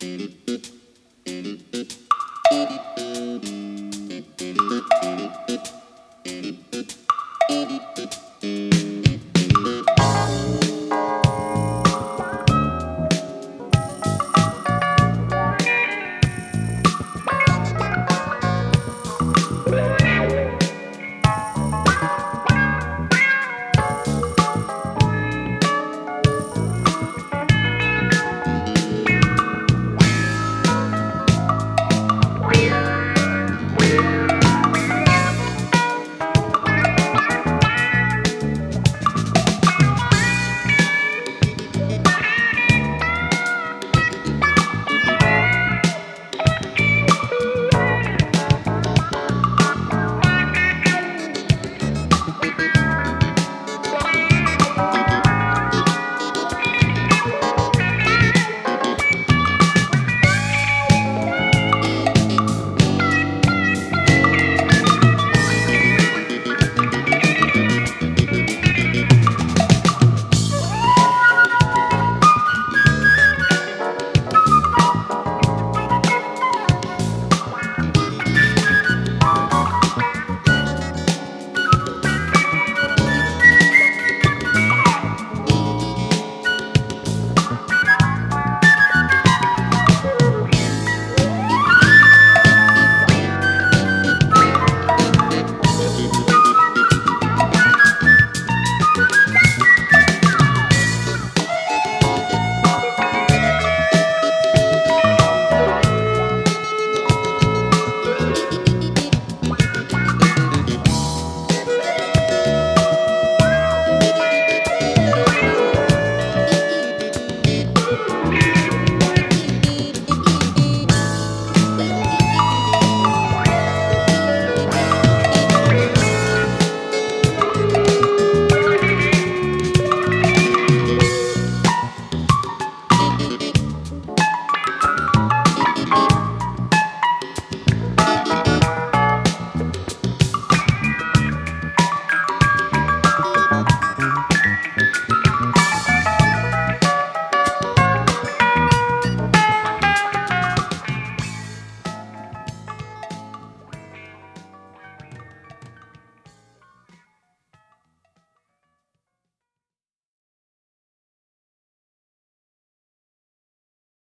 Mm-hmm.